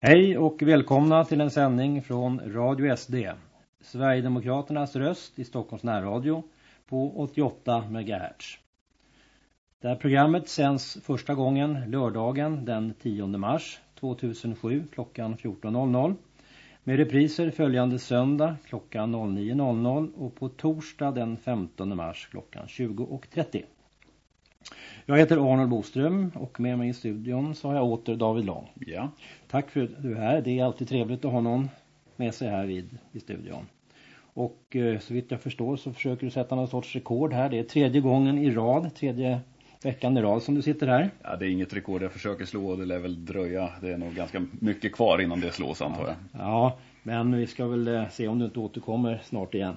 Hej och välkomna till en sändning från Radio SD. Sverigedemokraternas röst i Stockholms närradio på 88 MHz. Det här programmet sänds första gången lördagen den 10 mars 2007 klockan 14.00 med repriser följande söndag klockan 09.00 och på torsdag den 15 mars klockan 20.30. Jag heter Arnold Boström och med mig i studion så har jag åter David Lång. Ja. Tack för att du är här. Det är alltid trevligt att ha någon med sig här vid, i studion. Och eh, så vitt jag förstår så försöker du sätta någon sorts rekord här. Det är tredje gången i rad, tredje veckan i rad som du sitter här. Ja, det är inget rekord jag försöker slå det lär väl dröja. Det är nog ganska mycket kvar innan det slås antar jag. Ja, men vi ska väl eh, se om du inte återkommer snart igen.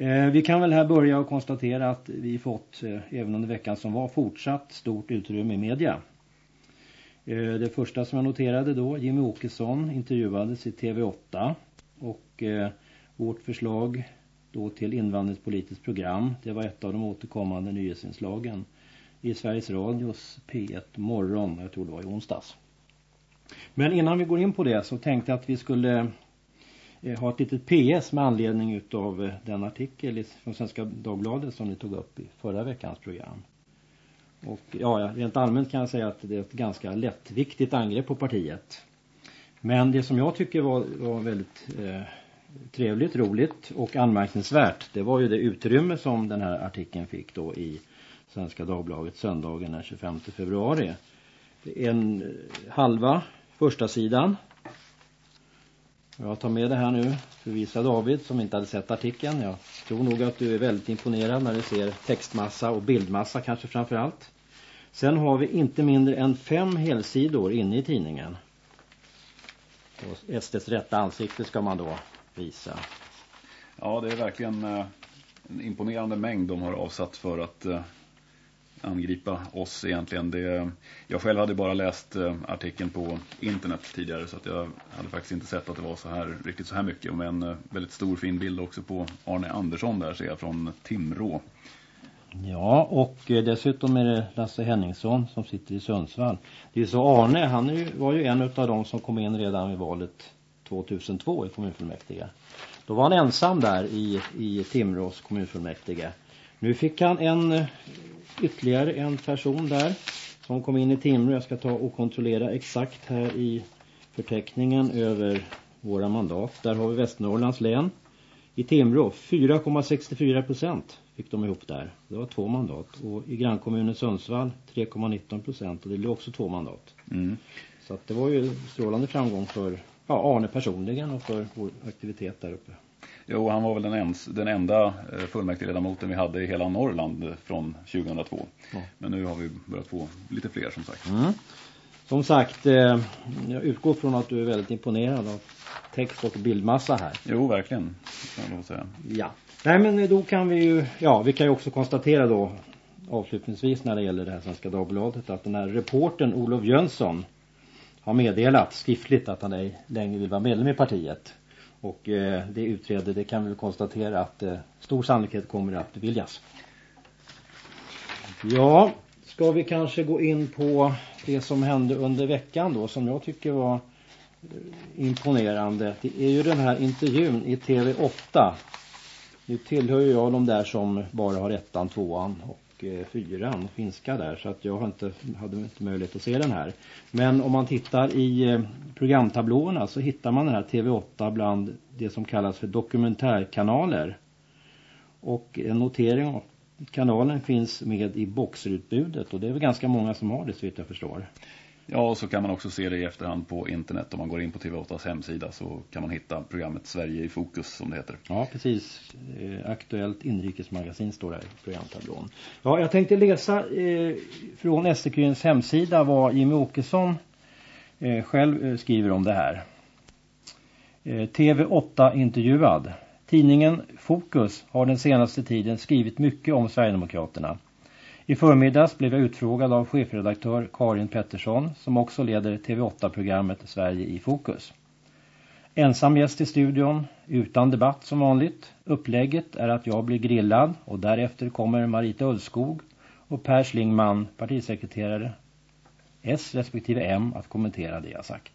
Eh, vi kan väl här börja och konstatera att vi fått, eh, även under veckan som var, fortsatt stort utrymme i media. Eh, det första som jag noterade då, Jimmy Åkesson intervjuades i TV8 och vårt förslag då till invandringspolitiskt program, det var ett av de återkommande nyhetsinslagen i Sveriges Radios P1 morgon, jag tror det var i onsdags. Men innan vi går in på det så tänkte jag att vi skulle Eh, ha ett litet PS med anledning utav eh, den artikel från Svenska Dagbladet som ni tog upp i förra veckans program. Och ja, rent allmänt kan jag säga att det är ett ganska lättviktigt angrepp på partiet. Men det som jag tycker var, var väldigt eh, trevligt, roligt och anmärkningsvärt det var ju det utrymme som den här artikeln fick då i Svenska Dagbladet söndagen den 25 februari. En eh, halva första sidan. Jag tar med det här nu för att visa David som inte hade sett artikeln. Jag tror nog att du är väldigt imponerad när du ser textmassa och bildmassa kanske framför allt. Sen har vi inte mindre än fem helsidor inne i tidningen. Och SDs rätta ansikte ska man då visa. Ja, det är verkligen eh, en imponerande mängd de har avsatt för att eh, angripa oss egentligen. Det, jag själv hade bara läst eh, artikeln på internet tidigare så att jag hade faktiskt inte sett att det var så här, riktigt så här mycket. Men en väldigt stor fin bild också på Arne Andersson där ser jag från Timrå. Ja, och eh, dessutom är det Lasse Henningsson som sitter i Sundsvall. Det är så Arne, han är ju, var ju en av de som kom in redan vid valet 2002 i kommunfullmäktige. Då var han ensam där i, i Timrås kommunfullmäktige. Nu fick han en ytterligare en person där som kom in i Timrå. Jag ska ta och kontrollera exakt här i förteckningen över våra mandat. Där har vi Västernorrlands län. I Timrå 4,64 procent fick de ihop där. Det var två mandat. Och i grannkommunen Sundsvall 3,19 procent. Och det blev också två mandat. Mm. Så att det var ju strålande framgång för ja, Arne personligen och för vår aktivitet där uppe. Jo, han var väl den, ens, den enda fullmäktigeledamoten vi hade i hela Norrland från 2002. Ja. Men nu har vi börjat få lite fler som sagt. Mm. Som sagt, eh, jag utgår från att du är väldigt imponerad av text och bildmassa här. Jo, verkligen. Kan jag säga. Ja. Nej, men då kan vi ju, ja, vi kan ju också konstatera då avslutningsvis när det gäller det här Svenska Dagbladet att den här reporten Olof Jönsson har meddelat skriftligt att han ej längre vill vara medlem i partiet. Och eh, det utreder, det kan vi konstatera att eh, stor sannolikhet kommer att beviljas. Ja, ska vi kanske gå in på det som hände under veckan då som jag tycker var eh, imponerande. Det är ju den här intervjun i TV8. Nu tillhör jag de där som bara har ettan, tvåan och och eh, fyran, finska där. Så att jag har inte, hade inte möjlighet att se den här. Men om man tittar i eh, programtablåerna så hittar man den här TV8 bland det som kallas för dokumentärkanaler. Och en notering av kanalen finns med i boxerutbudet och det är väl ganska många som har det så vitt jag förstår. Ja, och så kan man också se det i efterhand på internet. Om man går in på TV8s hemsida så kan man hitta programmet Sverige i fokus som det heter. Ja, precis. Eh, Aktuellt inrikesmagasin står där i programtablån. Ja, jag tänkte läsa eh, från SDQs hemsida vad Jimmy Åkesson eh, själv eh, skriver om det här. Eh, TV8 intervjuad. Tidningen Fokus har den senaste tiden skrivit mycket om Sverigedemokraterna. I förmiddags blev jag utfrågad av chefredaktör Karin Pettersson som också leder TV8-programmet Sverige i fokus. Ensam gäst i studion, utan debatt som vanligt. Upplägget är att jag blir grillad och därefter kommer Marita Ullskog och Per Slingman, partisekreterare S respektive M, att kommentera det jag sagt.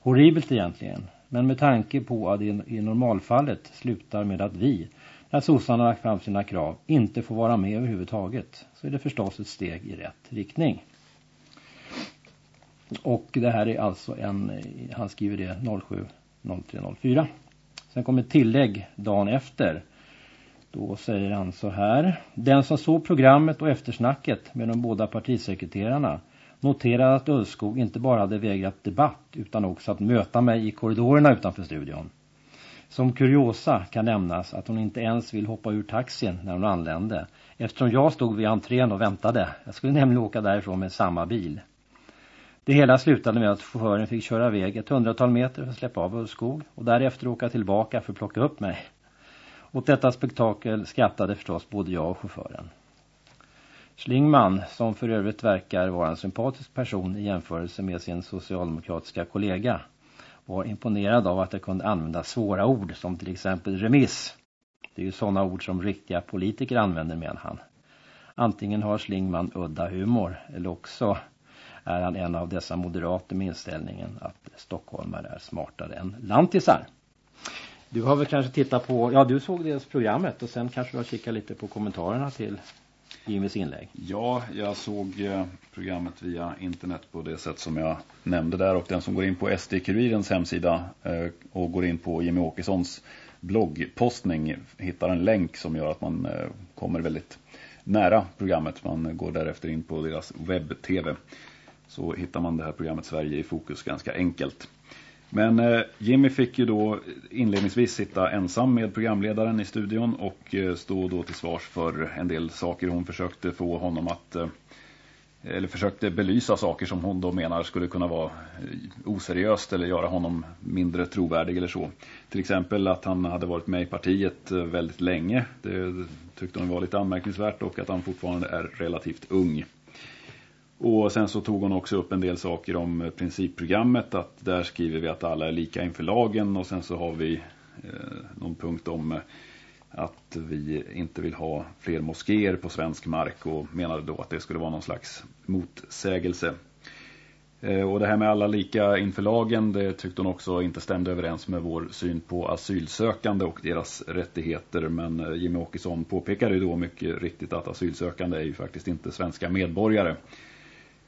Horribelt egentligen. Men med tanke på att det i normalfallet slutar med att vi, när sossarna lagt fram sina krav, inte får vara med överhuvudtaget så är det förstås ett steg i rätt riktning. Och det här är alltså en, han skriver det 07.03.04. Sen kommer ett tillägg dagen efter. Då säger han så här. Den som såg programmet och eftersnacket med de båda partisekreterarna noterade att Ullskog inte bara hade vägrat debatt utan också att möta mig i korridorerna utanför studion. Som kuriosa kan nämnas att hon inte ens vill hoppa ur taxin när hon anlände eftersom jag stod vid entrén och väntade. Jag skulle nämligen åka därifrån med samma bil. Det hela slutade med att chauffören fick köra iväg ett hundratal meter för att släppa av Ullskog och därefter åka tillbaka för att plocka upp mig. Åt detta spektakel skrattade förstås både jag och chauffören. Schlingman, som för övrigt verkar vara en sympatisk person i jämförelse med sin socialdemokratiska kollega, var imponerad av att det kunde använda svåra ord som till exempel remiss. Det är ju sådana ord som riktiga politiker använder menar han. Antingen har Slingman udda humor eller också är han en av dessa moderater med inställningen att stockholmare är smartare än lantisar. Du har väl kanske tittat på, ja du såg dels programmet och sen kanske du har kikat lite på kommentarerna till Jimmys inlägg. Ja, jag såg eh, programmet via internet på det sätt som jag nämnde där och den som går in på SD-kurirens hemsida eh, och går in på Jimmy Åkessons bloggpostning hittar en länk som gör att man eh, kommer väldigt nära programmet. Man går därefter in på deras webb-tv så hittar man det här programmet Sverige i fokus ganska enkelt. Men eh, Jimmy fick ju då inledningsvis sitta ensam med programledaren i studion och eh, stå då till svars för en del saker hon försökte få honom att eh, eller försökte belysa saker som hon då menar skulle kunna vara eh, oseriöst eller göra honom mindre trovärdig eller så. Till exempel att han hade varit med i partiet eh, väldigt länge. Det tyckte hon var lite anmärkningsvärt och att han fortfarande är relativt ung. Och sen så tog hon också upp en del saker om eh, principprogrammet. Att där skriver vi att alla är lika inför lagen. Och sen så har vi eh, någon punkt om eh, att vi inte vill ha fler moskéer på svensk mark. Och menade då att det skulle vara någon slags motsägelse. Eh, och det här med alla lika inför lagen, det tyckte hon också inte stämde överens med vår syn på asylsökande och deras rättigheter. Men Jimmy Åkesson påpekade ju då mycket riktigt att asylsökande är ju faktiskt inte svenska medborgare.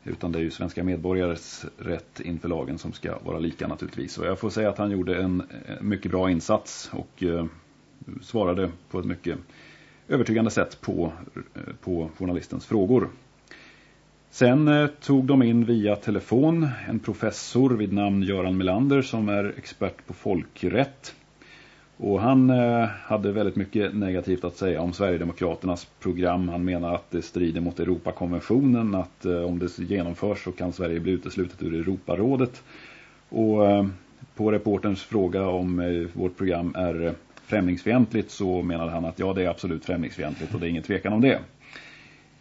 Utan det är ju svenska medborgares rätt inför lagen som ska vara lika naturligtvis. Och jag får säga att han gjorde en eh, mycket bra insats och eh, svarade på ett mycket övertygande sätt på, eh, på journalistens frågor. Sen eh, tog de in via telefon en professor vid namn Göran Melander som är expert på folkrätt. Och han eh, hade väldigt mycket negativt att säga om Sverigedemokraternas program. Han menar att det strider mot Europakonventionen, att eh, om det genomförs så kan Sverige bli uteslutet ur Europarådet. Och eh, på reporterns fråga om vårt program är främlingsfientligt så menade han att ja det är absolut främlingsfientligt och det är ingen tvekan om det.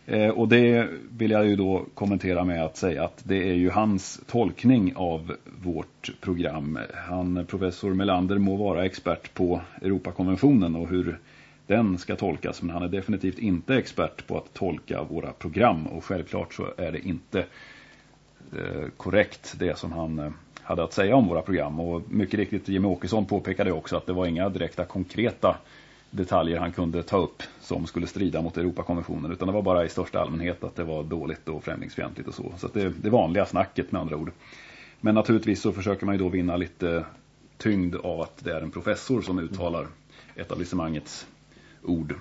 Eh, och det vill jag ju då kommentera med att säga att det är ju hans tolkning av vårt program. Han, professor Melander må vara expert på Europakonventionen och hur den ska tolkas. Men han är definitivt inte expert på att tolka våra program. Och självklart så är det inte eh, korrekt det som han eh, hade att säga om våra program. Och mycket riktigt Jimmy Åkesson påpekade också att det var inga direkta konkreta detaljer han kunde ta upp som skulle strida mot Europakonventionen utan det var bara i största allmänhet att det var dåligt och främlingsfientligt och så. Så det, det vanliga snacket med andra ord. Men naturligtvis så försöker man ju då vinna lite tyngd av att det är en professor som uttalar etablissemangets ord.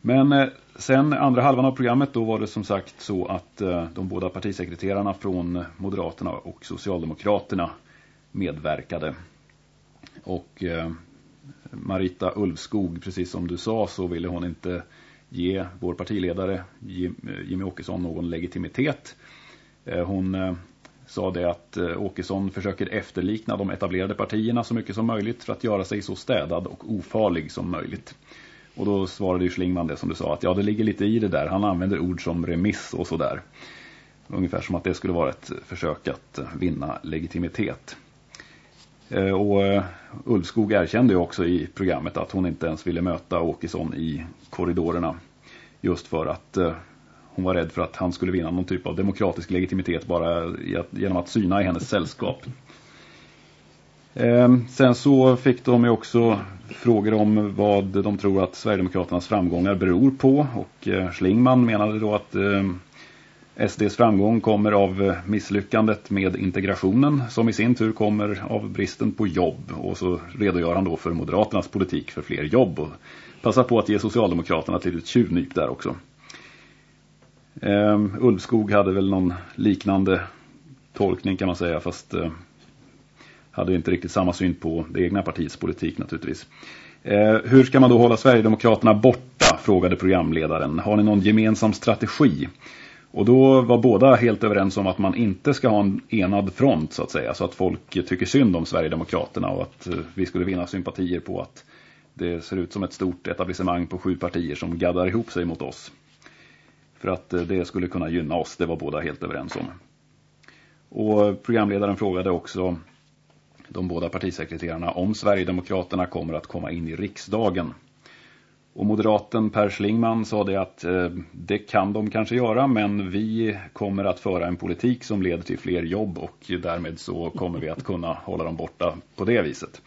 Men eh, sen andra halvan av programmet då var det som sagt så att eh, de båda partisekreterarna från Moderaterna och Socialdemokraterna medverkade. Och eh, Marita Ulfskog, precis som du sa så ville hon inte ge vår partiledare eh, Jimmy Åkesson någon legitimitet. Eh, hon eh, sa det att Åkesson försöker efterlikna de etablerade partierna så mycket som möjligt för att göra sig så städad och ofarlig som möjligt. Och då svarade ju Schlingman det som du sa att ja det ligger lite i det där. Han använder ord som remiss och sådär. Ungefär som att det skulle vara ett försök att vinna legitimitet. Eh, och eh, Ulfskog erkände ju också i programmet att hon inte ens ville möta Åkesson i korridorerna. Just för att eh, hon var rädd för att han skulle vinna någon typ av demokratisk legitimitet bara genom att syna i hennes sällskap. Ehm, sen så fick de ju också frågor om vad de tror att Sverigedemokraternas framgångar beror på och Schlingman menade då att ehm, SDs framgång kommer av eh, misslyckandet med integrationen som i sin tur kommer av bristen på jobb och så redogör han då för Moderaternas politik för fler jobb och passar på att ge Socialdemokraterna ett litet tjuvnyp där också. Ehm, um, Ulfskog hade väl någon liknande tolkning kan man säga fast uh, hade inte riktigt samma syn på det egna partiets politik naturligtvis. Uh, hur ska man då hålla Sverigedemokraterna borta, frågade programledaren. Har ni någon gemensam strategi? Och då var båda helt överens om att man inte ska ha en enad front så att säga. Så att folk tycker synd om Sverigedemokraterna och att eh, vi skulle vinna sympatier på att det ser ut som ett stort etablissemang på sju partier som gaddar ihop sig mot oss. För att eh, det skulle kunna gynna oss, det var båda helt överens om. Och programledaren frågade också de båda partisekreterarna om Sverigedemokraterna kommer att komma in i riksdagen. Och moderaten Per Schlingman sa det att eh, det kan de kanske göra men vi kommer att föra en politik som leder till fler jobb och därmed så kommer vi att kunna hålla dem borta på det viset.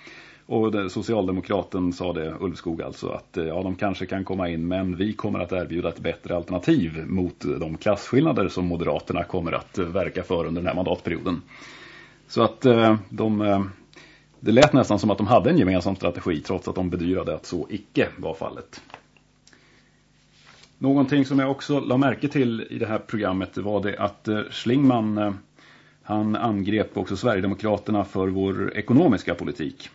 Och socialdemokraten sa det, Ulfskog alltså, att eh, ja, de kanske kan komma in men vi kommer att erbjuda ett bättre alternativ mot de klassskillnader som Moderaterna kommer att verka för under den här mandatperioden. Så att eh, de, eh, det lät nästan som att de hade en gemensam strategi trots att de bedyrade att så icke var fallet. Någonting som jag också la märke till i det här programmet var det att eh, Schlingman eh, han angrep också Sverigedemokraterna för vår ekonomiska politik.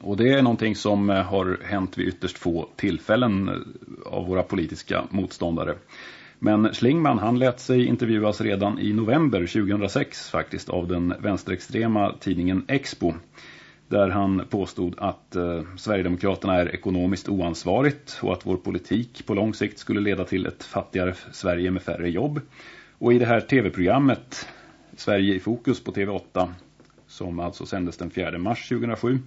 Och det är någonting som eh, har hänt vid ytterst få tillfällen av våra politiska motståndare. Men Schlingman han lät sig intervjuas redan i november 2006 faktiskt av den vänsterextrema tidningen Expo. Där han påstod att eh, Sverigedemokraterna är ekonomiskt oansvarigt och att vår politik på lång sikt skulle leda till ett fattigare Sverige med färre jobb. Och i det här tv-programmet Sverige i fokus på TV8 som alltså sändes den 4 mars 2007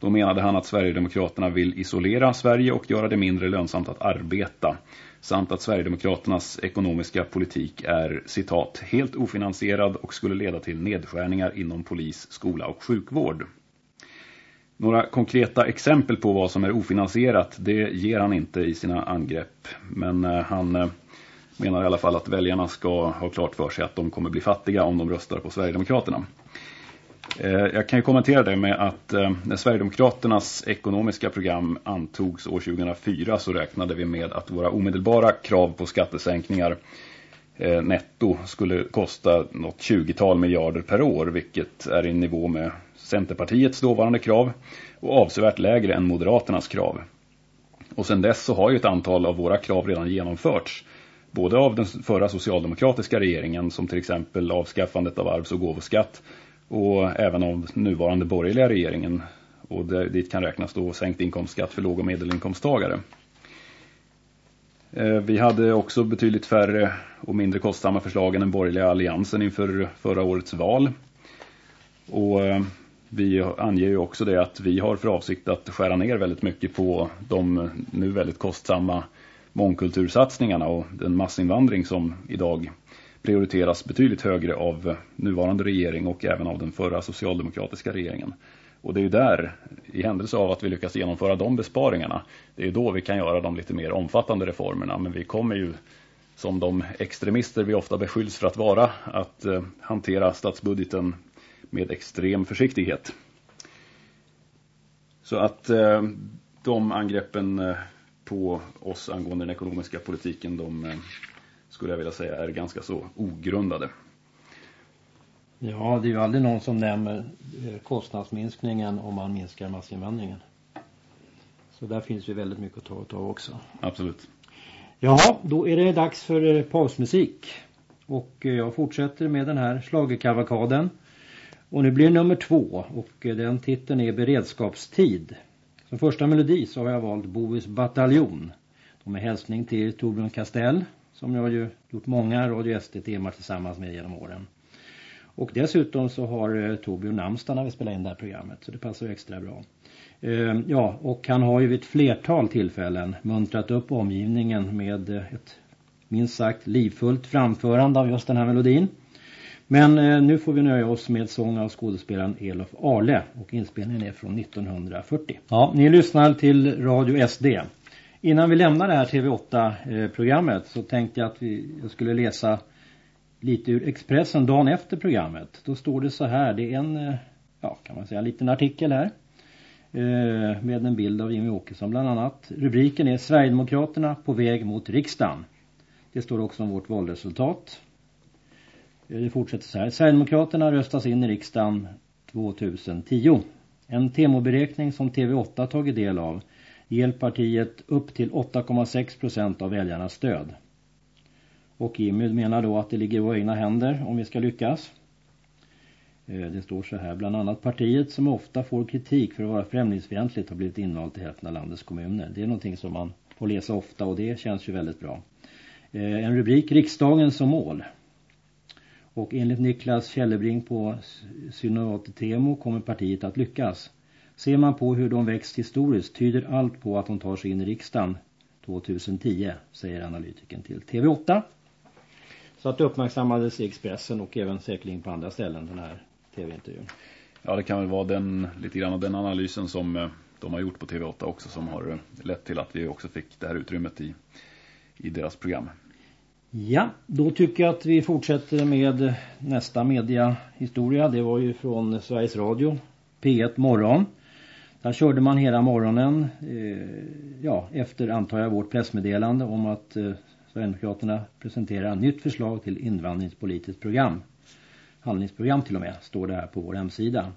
då menade han att Sverigedemokraterna vill isolera Sverige och göra det mindre lönsamt att arbeta. Samt att Sverigedemokraternas ekonomiska politik är, citat, helt ofinansierad och skulle leda till nedskärningar inom polis, skola och sjukvård. Några konkreta exempel på vad som är ofinansierat, det ger han inte i sina angrepp. Men eh, han eh, menar i alla fall att väljarna ska ha klart för sig att de kommer bli fattiga om de röstar på Sverigedemokraterna. Eh, jag kan ju kommentera det med att eh, när Sverigedemokraternas ekonomiska program antogs år 2004 så räknade vi med att våra omedelbara krav på skattesänkningar eh, netto skulle kosta något 20-tal miljarder per år vilket är i nivå med Centerpartiets dåvarande krav och avsevärt lägre än Moderaternas krav. Och sedan dess så har ju ett antal av våra krav redan genomförts både av den förra socialdemokratiska regeringen som till exempel avskaffandet av arvs- och gåvoskatt och även av nuvarande borgerliga regeringen. Och dit kan räknas då sänkt inkomstskatt för låg- och medelinkomsttagare. Eh, vi hade också betydligt färre och mindre kostsamma förslag än den borgerliga alliansen inför förra årets val. Och eh, vi anger ju också det att vi har för avsikt att skära ner väldigt mycket på de nu väldigt kostsamma mångkultursatsningarna och den massinvandring som idag prioriteras betydligt högre av nuvarande regering och även av den förra socialdemokratiska regeringen. Och det är ju där, i händelse av att vi lyckas genomföra de besparingarna, det är då vi kan göra de lite mer omfattande reformerna. Men vi kommer ju, som de extremister vi ofta beskylls för att vara, att eh, hantera statsbudgeten med extrem försiktighet. Så att eh, de angreppen eh, på oss angående den ekonomiska politiken, de eh, skulle jag vilja säga är ganska så ogrundade. Ja, det är ju aldrig någon som nämner eh, kostnadsminskningen om man minskar massinvandringen. Så där finns ju väldigt mycket att ta av också. Absolut. Ja, då är det dags för eh, pausmusik. Och eh, jag fortsätter med den här slagerkavakaden. Och nu blir det nummer två och den titeln är Beredskapstid. Som första melodi så har jag valt Bovis bataljon. De är hälsning till Torbjörn Castell som jag har ju gjort många Radio SD-teman tillsammans med genom åren. Och dessutom så har eh, Torbjörn namnsdag när vi spelar in det här programmet så det passar ju extra bra. Eh, ja, och han har ju vid ett flertal tillfällen muntrat upp omgivningen med eh, ett minst sagt livfullt framförande av just den här melodin. Men eh, nu får vi nöja oss med sång av skådespelaren Elof Arle och inspelningen är från 1940. Ja, ni lyssnar till Radio SD. Innan vi lämnar det här TV8-programmet så tänkte jag att vi, jag skulle läsa lite ur Expressen dagen efter programmet. Då står det så här, det är en, eh, ja kan man säga, en liten artikel här. Eh, med en bild av Jimmy Åkesson bland annat. Rubriken är Sverigedemokraterna på väg mot riksdagen. Det står också om vårt valresultat. Eh, det fortsätter så här. Sverigedemokraterna röstas in i riksdagen 2010. En temoberäkning som TV8 tagit del av ger partiet upp till 8,6 procent av väljarnas stöd. Och Jimmy menar då att det ligger i våra egna händer om vi ska lyckas. Eh, det står så här, bland annat partiet som ofta får kritik för att vara främlingsfientligt har blivit invalt i hälften av landets kommuner. Det är någonting som man får läsa ofta och det känns ju väldigt bra. Eh, en rubrik, riksdagen som mål. Och enligt Niklas Källebring på Synovatet Temo kommer partiet att lyckas. Ser man på hur de växt historiskt tyder allt på att de tar sig in i riksdagen 2010, säger analytiken till TV8. Så att det uppmärksammades i Expressen och även säkerligen på andra ställen den här tv-intervjun. Ja, det kan väl vara den, lite grann av den analysen som eh, de har gjort på TV8 också som har eh, lett till att vi också fick det här utrymmet i, i deras program. Ja, då tycker jag att vi fortsätter med nästa mediahistoria. Det var ju från Sveriges Radio, P1 Morgon. Där körde man hela morgonen, eh, ja, efter antar jag vårt pressmeddelande om att eh, Sverigedemokraterna presenterar nytt förslag till invandringspolitiskt program. Handlingsprogram till och med, står det här på vår hemsida.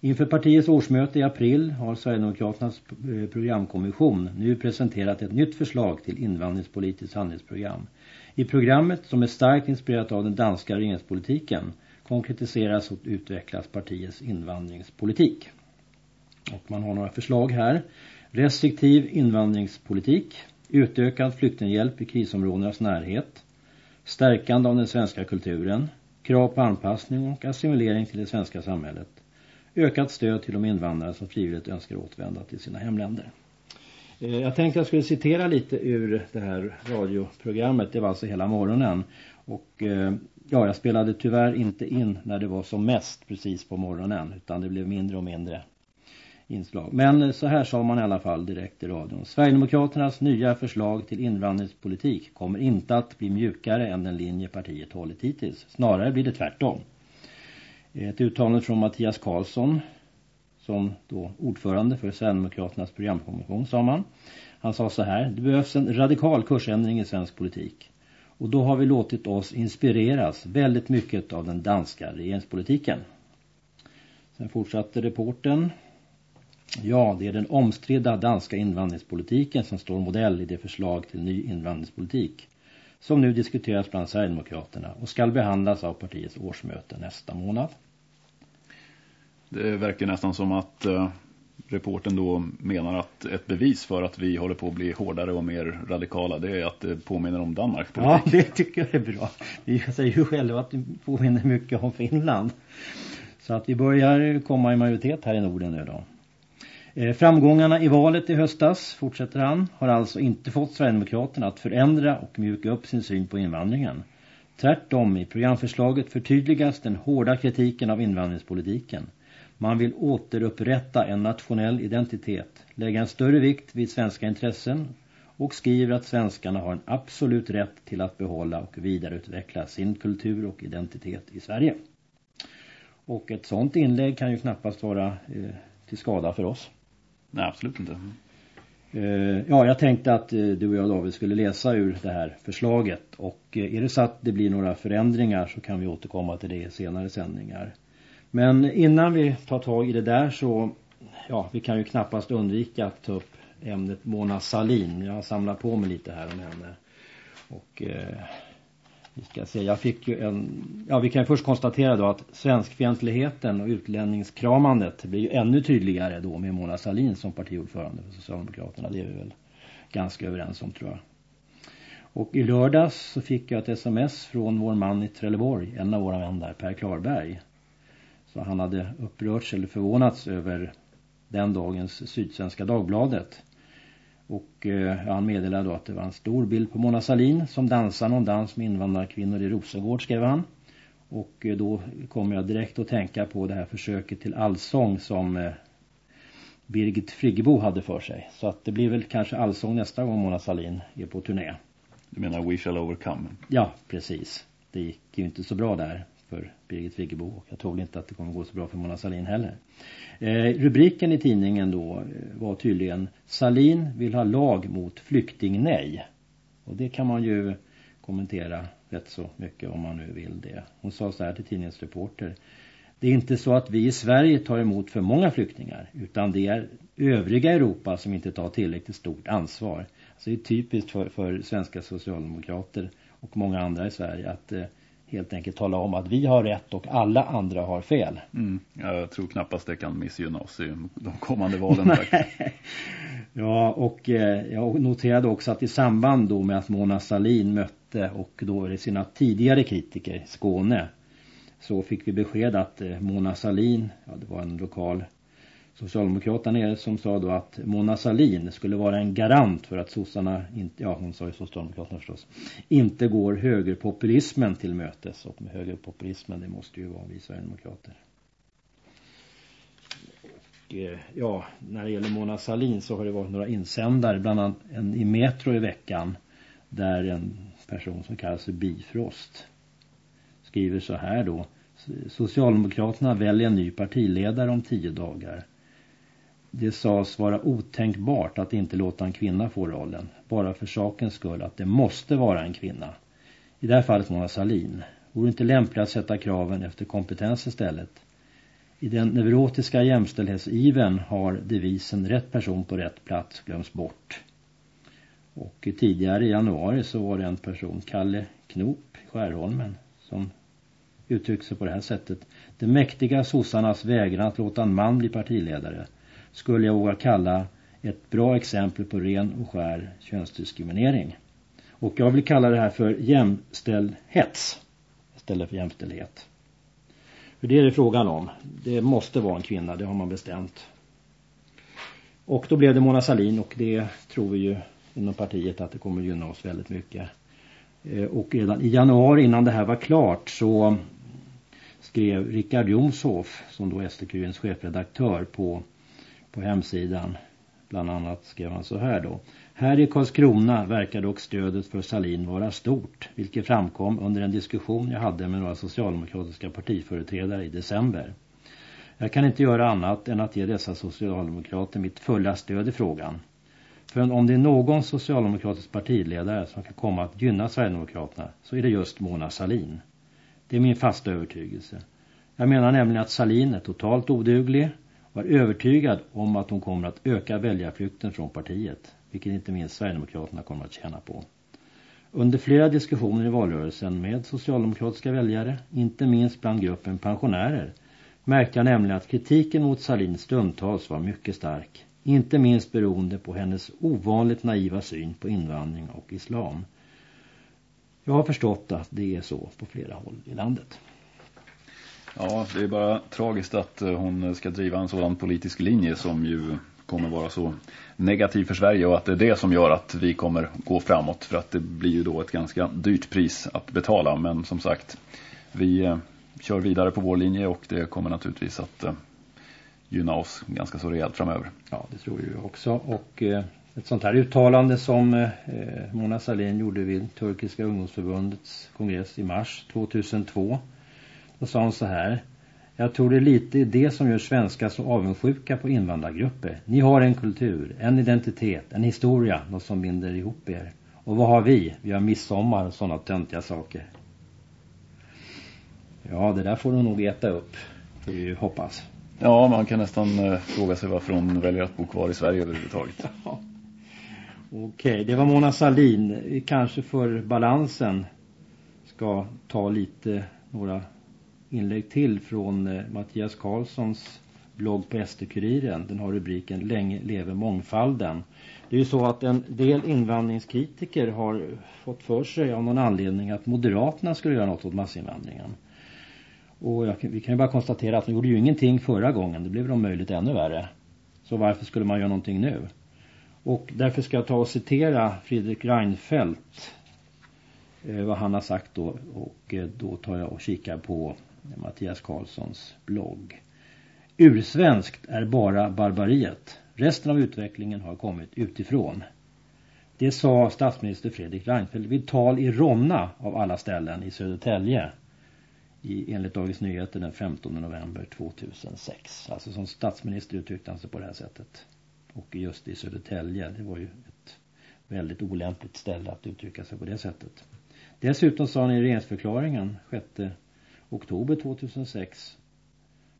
Inför partiets årsmöte i april har Sverigedemokraternas eh, programkommission nu presenterat ett nytt förslag till invandringspolitiskt handlingsprogram. I programmet, som är starkt inspirerat av den danska regeringspolitiken, konkretiseras och utvecklas partiets invandringspolitik. Och man har några förslag här. Restriktiv invandringspolitik, utökad flyktinghjälp i krisområdenas närhet, stärkande av den svenska kulturen, krav på anpassning och assimilering till det svenska samhället, ökat stöd till de invandrare som frivilligt önskar återvända till sina hemländer. Eh, jag tänkte jag skulle citera lite ur det här radioprogrammet. Det var alltså hela morgonen. Och eh, ja, jag spelade tyvärr inte in när det var som mest precis på morgonen. Utan det blev mindre och mindre inslag. Men så här sa man i alla fall direkt i radion. Sverigedemokraternas nya förslag till invandringspolitik kommer inte att bli mjukare än den linje partiet hållit hittills. Snarare blir det tvärtom. Ett uttalande från Mattias Karlsson som då ordförande för Sverigedemokraternas programkommission sa man. Han sa så här, det behövs en radikal kursändring i svensk politik. Och då har vi låtit oss inspireras väldigt mycket av den danska regeringspolitiken. Sen fortsatte reporten. Ja, det är den omstridda danska invandringspolitiken som står modell i det förslag till ny invandringspolitik som nu diskuteras bland Sverigedemokraterna och ska behandlas av partiets årsmöte nästa månad. Det verkar nästan som att uh, reporten då menar att ett bevis för att vi håller på att bli hårdare och mer radikala det är att det påminner om politik. Ja, det tycker jag är bra. Vi säger ju själva att det påminner mycket om Finland. Så att vi börjar komma i majoritet här i Norden nu då. Eh, framgångarna i valet i höstas, fortsätter han, har alltså inte fått Sverigedemokraterna att förändra och mjuka upp sin syn på invandringen. Tvärtom i programförslaget förtydligas den hårda kritiken av invandringspolitiken. Man vill återupprätta en nationell identitet, lägga en större vikt vid svenska intressen och skriver att svenskarna har en absolut rätt till att behålla och vidareutveckla sin kultur och identitet i Sverige. Och ett sånt inlägg kan ju knappast vara eh, till skada för oss. Nej, absolut inte. Mm. Eh, ja, jag tänkte att eh, du och jag David skulle läsa ur det här förslaget. Och eh, är det så att det blir några förändringar så kan vi återkomma till det i senare sändningar. Men innan vi tar tag i det där så, ja, vi kan ju knappast undvika att ta upp ämnet Mona Salin. Jag har samlat på mig lite här om henne. Och eh, vi ska se, jag fick ju en, ja vi kan först konstatera då att svenskfientligheten och utlänningskramandet blir ju ännu tydligare då med Mona Salin som partiordförande för Socialdemokraterna. Det är vi väl ganska överens om tror jag. Och i lördags så fick jag ett sms från vår man i Trelleborg, en av våra vänner, Per Klarberg. Så han hade upprörts eller förvånats över den dagens Sydsvenska Dagbladet. Och eh, han meddelade då att det var en stor bild på Mona Salin som dansar någon dans med invandrarkvinnor i Rosengård skrev han. Och eh, då kommer jag direkt att tänka på det här försöket till allsång som eh, Birgit Friggebo hade för sig. Så att det blir väl kanske allsång nästa gång Mona Salin är på turné. Du menar We Shall Overcome? Ja, precis. Det gick ju inte så bra där för Birgit Friggebo och jag tror inte att det kommer gå så bra för Mona Salin heller. Eh, rubriken i tidningen då eh, var tydligen Salin vill ha lag mot flyktingnej. Och det kan man ju kommentera rätt så mycket om man nu vill det. Hon sa så här till tidningens reporter. Det är inte så att vi i Sverige tar emot för många flyktingar utan det är övriga Europa som inte tar tillräckligt stort ansvar. Så det är typiskt för, för svenska socialdemokrater och många andra i Sverige att eh, helt enkelt tala om att vi har rätt och alla andra har fel. Mm, jag tror knappast det kan missgynna oss i de kommande valen. ja, och eh, jag noterade också att i samband då med att Mona Salin mötte och då sina tidigare kritiker Skåne så fick vi besked att eh, Mona Salin, ja det var en lokal Socialdemokraterna nere som sa då att Mona Salin skulle vara en garant för att sossarna, inte, ja hon sa ju Socialdemokraterna förstås, inte går högerpopulismen till mötes. Och med högerpopulismen det måste ju vara vi Sverigedemokrater. Och, eh, ja, när det gäller Mona Salin så har det varit några insändare, bland annat en i Metro i veckan, där en person som kallas för Bifrost skriver så här då. Socialdemokraterna väljer en ny partiledare om tio dagar. Det sades vara otänkbart att inte låta en kvinna få rollen. Bara för sakens skull att det måste vara en kvinna. I det här fallet Mona Salin. Vore inte lämpligt att sätta kraven efter kompetens istället. I den neurotiska jämställdhetsiven har devisen rätt person på rätt plats glöms bort. Och tidigare i januari så var det en person, Kalle Knop, i Skärholmen, som uttryckte sig på det här sättet. De mäktiga sossarnas vägran att låta en man bli partiledare skulle jag våga kalla ett bra exempel på ren och skär könsdiskriminering. Och jag vill kalla det här för jämställdhets istället för jämställdhet. För det är det frågan om. Det måste vara en kvinna, det har man bestämt. Och då blev det Mona Salin och det tror vi ju inom partiet att det kommer gynna oss väldigt mycket. Eh, och redan i januari innan det här var klart så skrev Rickard Jomshoff som då är SD-Kurirens chefredaktör på på hemsidan. Bland annat skrev han så här då. Här i Karlskrona verkar dock stödet för Salin vara stort, vilket framkom under en diskussion jag hade med några socialdemokratiska partiföreträdare i december. Jag kan inte göra annat än att ge dessa socialdemokrater mitt fulla stöd i frågan. För om det är någon socialdemokratisk partiledare som kan komma att gynna Sverigedemokraterna så är det just Mona Salin. Det är min fasta övertygelse. Jag menar nämligen att Salin är totalt oduglig var övertygad om att hon kommer att öka väljarflykten från partiet, vilket inte minst Sverigedemokraterna kommer att tjäna på. Under flera diskussioner i valrörelsen med socialdemokratiska väljare, inte minst bland gruppen pensionärer, märkte jag nämligen att kritiken mot Salin stundtals var mycket stark. Inte minst beroende på hennes ovanligt naiva syn på invandring och islam. Jag har förstått att det är så på flera håll i landet. Ja, det är bara tragiskt att eh, hon ska driva en sådan politisk linje som ju kommer vara så negativ för Sverige och att det är det som gör att vi kommer gå framåt. För att det blir ju då ett ganska dyrt pris att betala. Men som sagt vi eh, kör vidare på vår linje och det kommer naturligtvis att eh, gynna oss ganska så rejält framöver. Ja, det tror jag också. Och ett sånt här uttalande som Mona Salin gjorde vid Turkiska ungdomsförbundets kongress i mars 2002 då sa hon så här. Jag tror det är lite det som gör svenskar så avundsjuka på invandrargrupper. Ni har en kultur, en identitet, en historia, något som binder ihop er. Och vad har vi? Vi har midsommar och sådana töntiga saker. Ja, det där får hon nog äta upp, får vi hoppas. Ja, man kan nästan uh, fråga sig varför hon väljer att bo kvar i Sverige överhuvudtaget. Ja. Okej, okay, det var Mona Salin. Kanske för balansen ska ta lite några inlägg till från eh, Mattias Karlssons blogg på SD-kuriren. Den har rubriken Länge lever mångfalden. Det är ju så att en del invandringskritiker har fått för sig av någon anledning att Moderaterna skulle göra något åt massinvandringen. Och jag, vi kan ju bara konstatera att de gjorde ju ingenting förra gången. Det blev om möjligt ännu värre. Så varför skulle man göra någonting nu? Och därför ska jag ta och citera Fredrik Reinfeldt. Eh, vad han har sagt då. Och eh, då tar jag och kikar på Mattias Karlssons blogg. Ursvenskt är bara barbariet. Resten av utvecklingen har kommit utifrån. Det sa statsminister Fredrik Reinfeldt vid tal i Ronna av alla ställen i Södertälje i, enligt Dagens Nyheter den 15 november 2006. Alltså som statsminister uttryckte han sig på det här sättet. Och just i Södertälje, det var ju ett väldigt olämpligt ställe att uttrycka sig på det sättet. Dessutom sa han i regeringsförklaringen 6 oktober 2006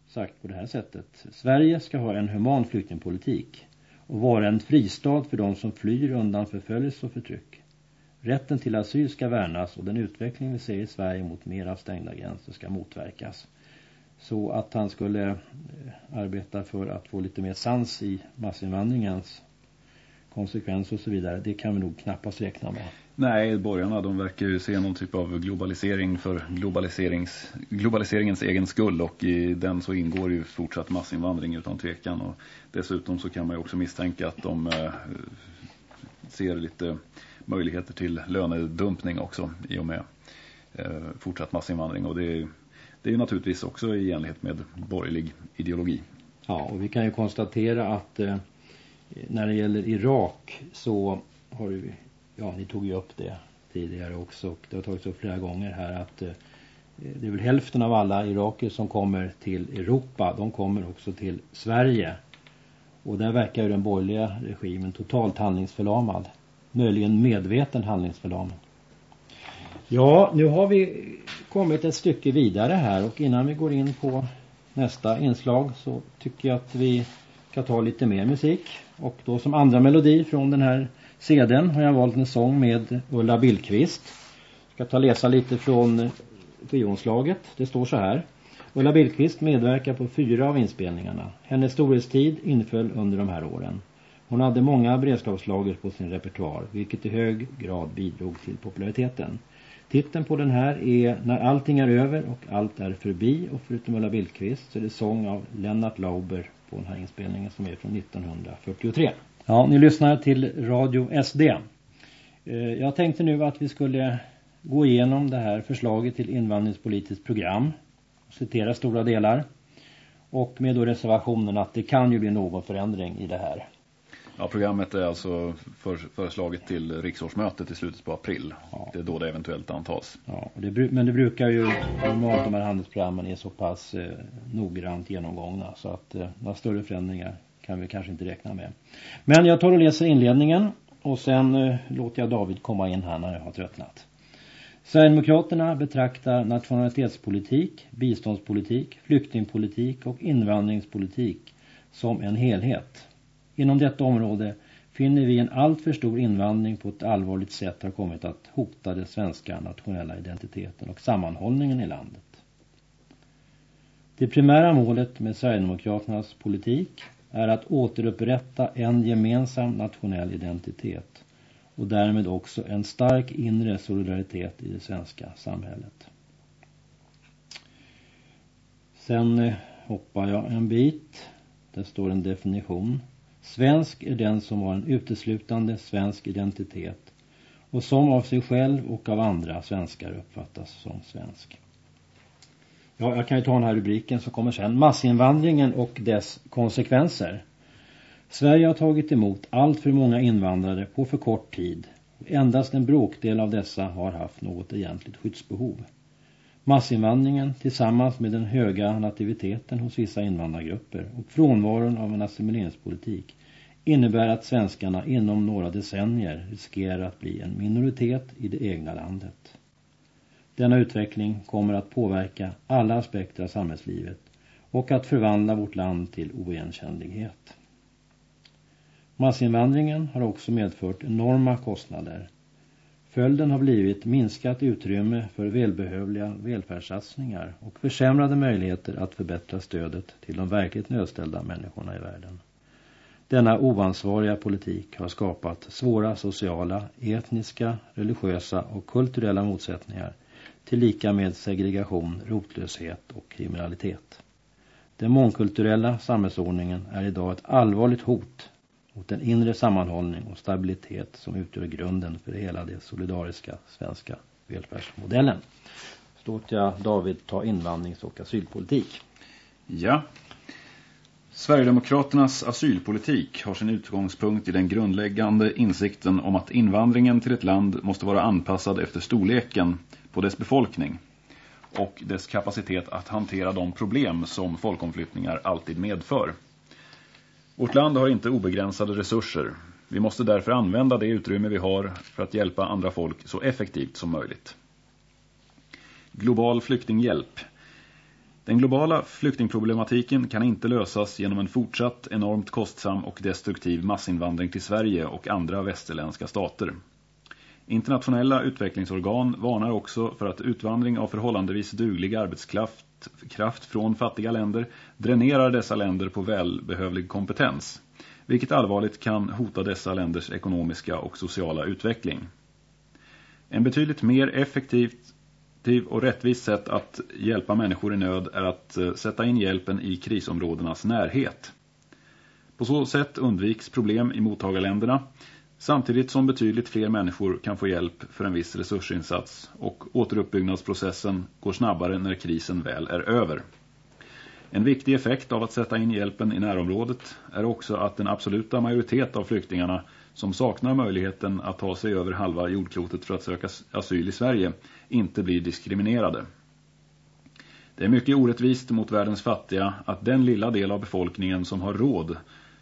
sagt på det här sättet. Sverige ska ha en human flyktingpolitik och vara en fristad för de som flyr undan förföljelse och förtryck. Rätten till asyl ska värnas och den utveckling vi ser i Sverige mot mer av stängda gränser ska motverkas. Så att han skulle eh, arbeta för att få lite mer sans i massinvandringens konsekvenser och så vidare, det kan vi nog knappast räkna med. Nej, borgarna de verkar ju se någon typ av globalisering för globaliserings, globaliseringens egen skull och i den så ingår ju fortsatt massinvandring utan tvekan och dessutom så kan man ju också misstänka att de eh, ser lite möjligheter till lönedumpning också i och med eh, fortsatt massinvandring och det är, det är naturligtvis också i enlighet med borgerlig ideologi. Ja, och vi kan ju konstatera att eh, när det gäller Irak så har vi, ja ni tog ju upp det tidigare också och det har tagits upp flera gånger här att eh, det är väl hälften av alla iraker som kommer till Europa, de kommer också till Sverige. Och där verkar ju den borgerliga regimen totalt handlingsförlamad möjligen medveten handlingsförlamad. Ja, nu har vi kommit ett stycke vidare här och innan vi går in på nästa inslag så tycker jag att vi ska ta lite mer musik. Och då som andra melodi från den här cdn har jag valt en sång med Ulla Billqvist. Ska ta och läsa lite från skivomslaget. Det står så här. Ulla Billqvist medverkar på fyra av inspelningarna. Hennes storhetstid inföll under de här åren. Hon hade många beredskapslager på sin repertoar, vilket i hög grad bidrog till populariteten. Titeln på den här är När allting är över och allt är förbi och förutom Ulla Billqvist så är det sång av Lennart Lauber på den här inspelningen som är från 1943. Ja, ni lyssnar till Radio SD. Eh, jag tänkte nu att vi skulle gå igenom det här förslaget till invandringspolitiskt program. Citera stora delar. Och med då reservationen att det kan ju bli någon förändring i det här. Ja, programmet är alltså för, föreslaget till riksårsmötet i slutet på april. Ja. Det är då det eventuellt antas. Ja, det, men det brukar ju normalt de här handelsprogrammen är så pass eh, noggrant genomgångna så att eh, några större förändringar kan vi kanske inte räkna med. Men jag tar och läser inledningen och sen eh, låter jag David komma in här när jag har tröttnat. Sverigedemokraterna betraktar nationalitetspolitik, biståndspolitik, flyktingpolitik och invandringspolitik som en helhet. Inom detta område finner vi en alltför stor invandring på ett allvarligt sätt har kommit att hota den svenska nationella identiteten och sammanhållningen i landet. Det primära målet med Sverigedemokraternas politik är att återupprätta en gemensam nationell identitet och därmed också en stark inre solidaritet i det svenska samhället. Sen eh, hoppar jag en bit. Där står en definition. Svensk är den som har en uteslutande svensk identitet och som av sig själv och av andra svenskar uppfattas som svensk. Ja, jag kan ju ta den här rubriken som kommer sen. Massinvandringen och dess konsekvenser. Sverige har tagit emot allt för många invandrare på för kort tid. Endast en bråkdel av dessa har haft något egentligt skyddsbehov. Massinvandringen tillsammans med den höga nativiteten hos vissa invandrargrupper och frånvaron av en assimileringspolitik innebär att svenskarna inom några decennier riskerar att bli en minoritet i det egna landet. Denna utveckling kommer att påverka alla aspekter av samhällslivet och att förvandla vårt land till oigenkännlighet. Massinvandringen har också medfört enorma kostnader Följden har blivit minskat utrymme för välbehövliga välfärdssatsningar och försämrade möjligheter att förbättra stödet till de verkligt nödställda människorna i världen. Denna oansvariga politik har skapat svåra sociala, etniska, religiösa och kulturella motsättningar tillika med segregation, rotlöshet och kriminalitet. Den mångkulturella samhällsordningen är idag ett allvarligt hot mot den inre sammanhållning och stabilitet som utgör grunden för hela det solidariska svenska välfärdsmodellen. Stort jag David ta invandrings- och asylpolitik. Ja. Sverigedemokraternas asylpolitik har sin utgångspunkt i den grundläggande insikten om att invandringen till ett land måste vara anpassad efter storleken på dess befolkning och dess kapacitet att hantera de problem som folkomflyttningar alltid medför. Vårt land har inte obegränsade resurser. Vi måste därför använda det utrymme vi har för att hjälpa andra folk så effektivt som möjligt. Global flyktinghjälp. Den globala flyktingproblematiken kan inte lösas genom en fortsatt enormt kostsam och destruktiv massinvandring till Sverige och andra västerländska stater. Internationella utvecklingsorgan varnar också för att utvandring av förhållandevis duglig arbetskraft kraft från fattiga länder dränerar dessa länder på välbehövlig kompetens, vilket allvarligt kan hota dessa länders ekonomiska och sociala utveckling. En betydligt mer effektivt och rättvist sätt att hjälpa människor i nöd är att eh, sätta in hjälpen i krisområdenas närhet. På så sätt undviks problem i mottagarländerna Samtidigt som betydligt fler människor kan få hjälp för en viss resursinsats och återuppbyggnadsprocessen går snabbare när krisen väl är över. En viktig effekt av att sätta in hjälpen i närområdet är också att den absoluta majoritet av flyktingarna som saknar möjligheten att ta sig över halva jordklotet för att söka asyl i Sverige inte blir diskriminerade. Det är mycket orättvist mot världens fattiga att den lilla del av befolkningen som har råd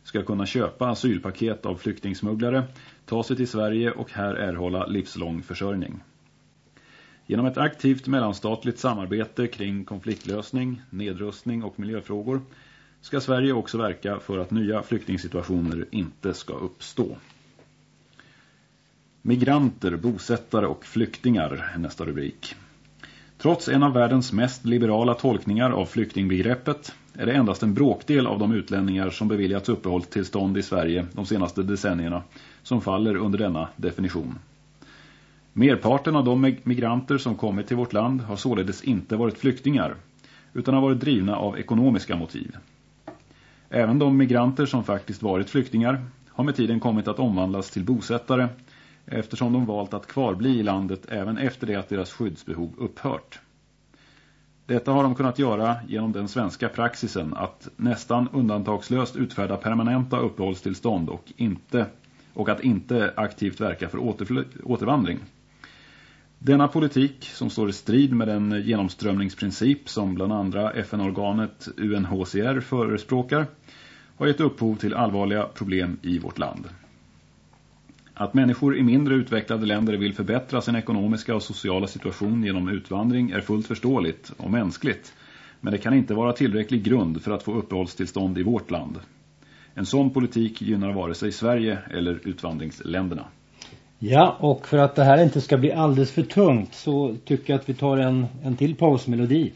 ska kunna köpa asylpaket av flyktingsmugglare, ta sig till Sverige och här erhålla livslång försörjning. Genom ett aktivt mellanstatligt samarbete kring konfliktlösning, nedrustning och miljöfrågor ska Sverige också verka för att nya flyktingsituationer inte ska uppstå. Migranter, bosättare och flyktingar är nästa rubrik. Trots en av världens mest liberala tolkningar av flyktingbegreppet är det endast en bråkdel av de utlänningar som beviljats uppehållstillstånd i Sverige de senaste decennierna som faller under denna definition. Merparten av de migranter som kommit till vårt land har således inte varit flyktingar utan har varit drivna av ekonomiska motiv. Även de migranter som faktiskt varit flyktingar har med tiden kommit att omvandlas till bosättare eftersom de valt att kvarbli i landet även efter det att deras skyddsbehov upphört. Detta har de kunnat göra genom den svenska praxisen att nästan undantagslöst utfärda permanenta uppehållstillstånd och, inte, och att inte aktivt verka för återvandring. Denna politik, som står i strid med den genomströmningsprincip som bland andra FN-organet UNHCR förespråkar, har gett upphov till allvarliga problem i vårt land. Att människor i mindre utvecklade länder vill förbättra sin ekonomiska och sociala situation genom utvandring är fullt förståeligt och mänskligt. Men det kan inte vara tillräcklig grund för att få uppehållstillstånd i vårt land. En sån politik gynnar vare sig Sverige eller utvandringsländerna. Ja, och för att det här inte ska bli alldeles för tungt så tycker jag att vi tar en, en till pausmelodi.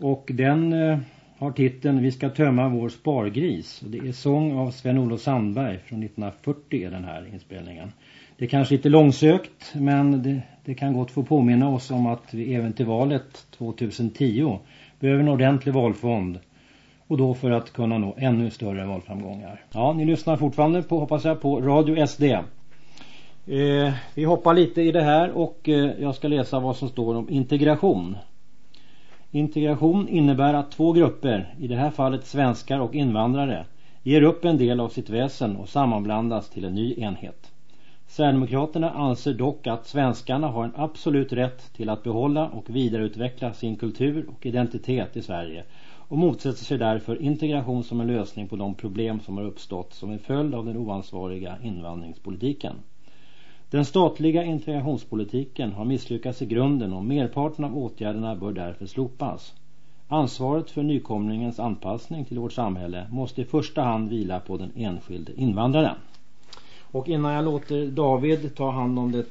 Och den eh, har titeln Vi ska tömma vår spargris. Och det är sång av Sven-Olof Sandberg från 1940 den här inspelningen. Det är kanske lite långsökt men det, det, kan gott få påminna oss om att vi även till valet 2010 behöver en ordentlig valfond. Och då för att kunna nå ännu större valframgångar. Ja, ni lyssnar fortfarande på, hoppas jag, på Radio SD. Eh, vi hoppar lite i det här och eh, jag ska läsa vad som står om integration. Integration innebär att två grupper, i det här fallet svenskar och invandrare, ger upp en del av sitt väsen och sammanblandas till en ny enhet. Sverigedemokraterna anser dock att svenskarna har en absolut rätt till att behålla och vidareutveckla sin kultur och identitet i Sverige och motsätter sig därför integration som en lösning på de problem som har uppstått som en följd av den oansvariga invandringspolitiken. Den statliga integrationspolitiken har misslyckats i grunden och merparten av åtgärderna bör därför slopas. Ansvaret för nykomlingens anpassning till vårt samhälle måste i första hand vila på den enskilde invandraren. Och innan jag låter David ta hand om det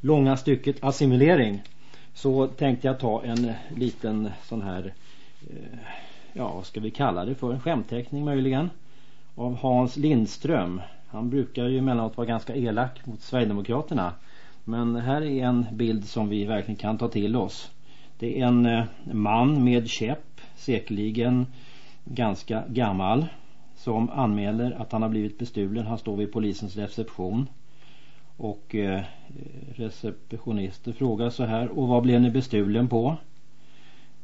långa stycket assimilering så tänkte jag ta en liten sån här, eh, ja vad ska vi kalla det för, en skämteckning möjligen av Hans Lindström han brukar ju emellanåt vara ganska elak mot Sverigedemokraterna. Men här är en bild som vi verkligen kan ta till oss. Det är en eh, man med käpp, säkerligen ganska gammal. som anmäler att han har blivit bestulen. Han står vid polisens reception. Och eh, receptionister frågar så här. Och vad blev ni bestulen på?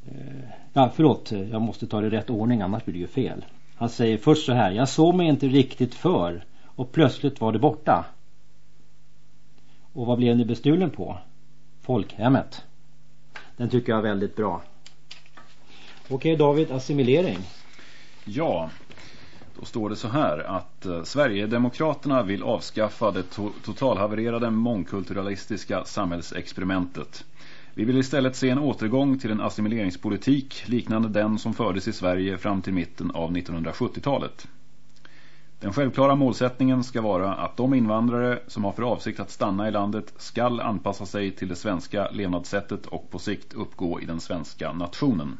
Eh, ja, förlåt. Jag måste ta det i rätt ordning annars blir det ju fel. Han säger först så här. Jag såg mig inte riktigt för. Och plötsligt var det borta. Och vad blev ni bestulen på? Folkhemmet. Den tycker jag är väldigt bra. Okej David, assimilering. Ja, då står det så här att eh, Sverigedemokraterna vill avskaffa det to totalhavererade mångkulturalistiska samhällsexperimentet. Vi vill istället se en återgång till en assimileringspolitik liknande den som fördes i Sverige fram till mitten av 1970-talet. Den självklara målsättningen ska vara att de invandrare som har för avsikt att stanna i landet skall anpassa sig till det svenska levnadssättet och på sikt uppgå i den svenska nationen.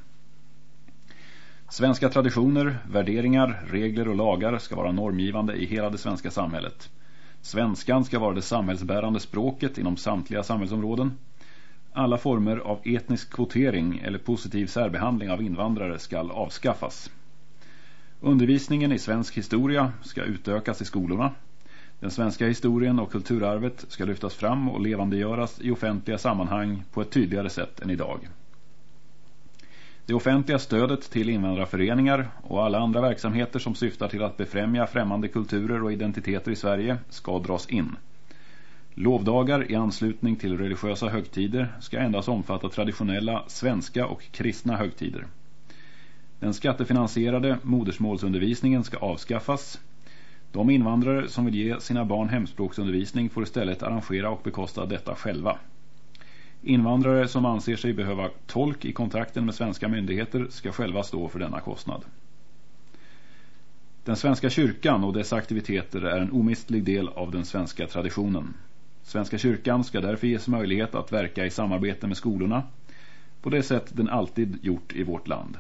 Svenska traditioner, värderingar, regler och lagar ska vara normgivande i hela det svenska samhället. Svenskan ska vara det samhällsbärande språket inom samtliga samhällsområden. Alla former av etnisk kvotering eller positiv särbehandling av invandrare ska avskaffas. Undervisningen i svensk historia ska utökas i skolorna. Den svenska historien och kulturarvet ska lyftas fram och levandegöras i offentliga sammanhang på ett tydligare sätt än idag. Det offentliga stödet till invandrarföreningar och alla andra verksamheter som syftar till att befrämja främmande kulturer och identiteter i Sverige ska dras in. Lovdagar i anslutning till religiösa högtider ska endast omfatta traditionella svenska och kristna högtider. Den skattefinansierade modersmålsundervisningen ska avskaffas. De invandrare som vill ge sina barn hemspråksundervisning får istället arrangera och bekosta detta själva. Invandrare som anser sig behöva tolk i kontakten med svenska myndigheter ska själva stå för denna kostnad. Den svenska kyrkan och dess aktiviteter är en omistlig del av den svenska traditionen. Svenska kyrkan ska därför ges möjlighet att verka i samarbete med skolorna på det sätt den alltid gjort i vårt land.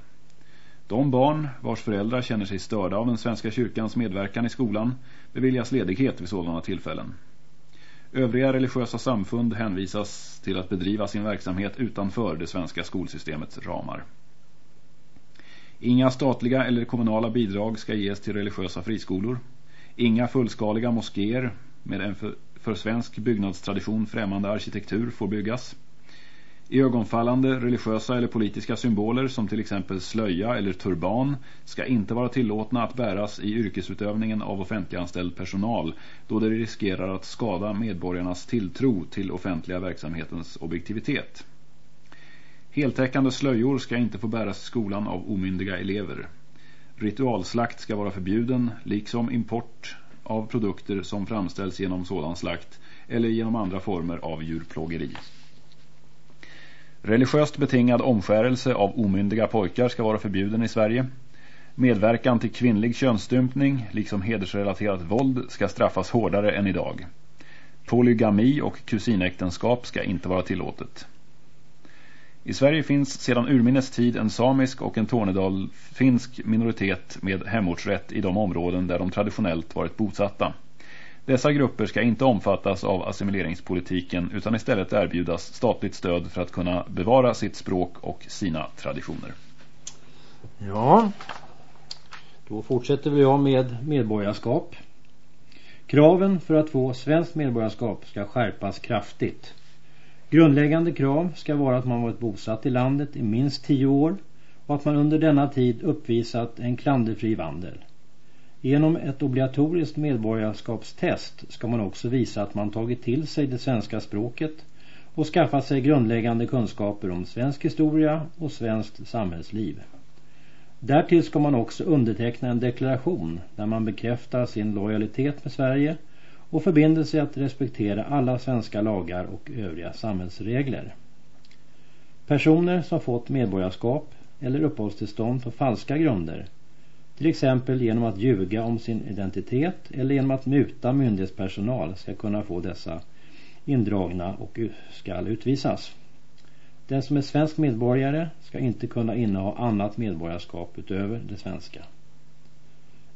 De barn vars föräldrar känner sig störda av den svenska kyrkans medverkan i skolan beviljas ledighet vid sådana tillfällen. Övriga religiösa samfund hänvisas till att bedriva sin verksamhet utanför det svenska skolsystemets ramar. Inga statliga eller kommunala bidrag ska ges till religiösa friskolor. Inga fullskaliga moskéer med en för, för svensk byggnadstradition främmande arkitektur får byggas. Ögonfallande religiösa eller politiska symboler som till exempel slöja eller turban ska inte vara tillåtna att bäras i yrkesutövningen av offentliganställd personal då det riskerar att skada medborgarnas tilltro till offentliga verksamhetens objektivitet. Heltäckande slöjor ska inte få bäras i skolan av omyndiga elever. Ritualslakt ska vara förbjuden liksom import av produkter som framställs genom sådan slakt eller genom andra former av djurplågeri. Religiöst betingad omskärelse av omyndiga pojkar ska vara förbjuden i Sverige. Medverkan till kvinnlig könsstympning liksom hedersrelaterat våld ska straffas hårdare än idag. Polygami och kusinäktenskap ska inte vara tillåtet. I Sverige finns sedan urminnes tid en samisk och en tornedal-finsk minoritet med hemortsrätt i de områden där de traditionellt varit bosatta. Dessa grupper ska inte omfattas av assimileringspolitiken utan istället erbjudas statligt stöd för att kunna bevara sitt språk och sina traditioner. Ja, då fortsätter vi jag med medborgarskap. Kraven för att få svenskt medborgarskap ska skärpas kraftigt. Grundläggande krav ska vara att man varit bosatt i landet i minst tio år och att man under denna tid uppvisat en klanderfri vandel. Genom ett obligatoriskt medborgarskapstest ska man också visa att man tagit till sig det svenska språket och skaffat sig grundläggande kunskaper om svensk historia och svenskt samhällsliv. Därtill ska man också underteckna en deklaration där man bekräftar sin lojalitet med Sverige och förbinder sig att respektera alla svenska lagar och övriga samhällsregler. Personer som fått medborgarskap eller uppehållstillstånd på falska grunder till exempel genom att ljuga om sin identitet eller genom att muta myndighetspersonal ska kunna få dessa indragna och ska utvisas. Den som är svensk medborgare ska inte kunna inneha annat medborgarskap utöver det svenska.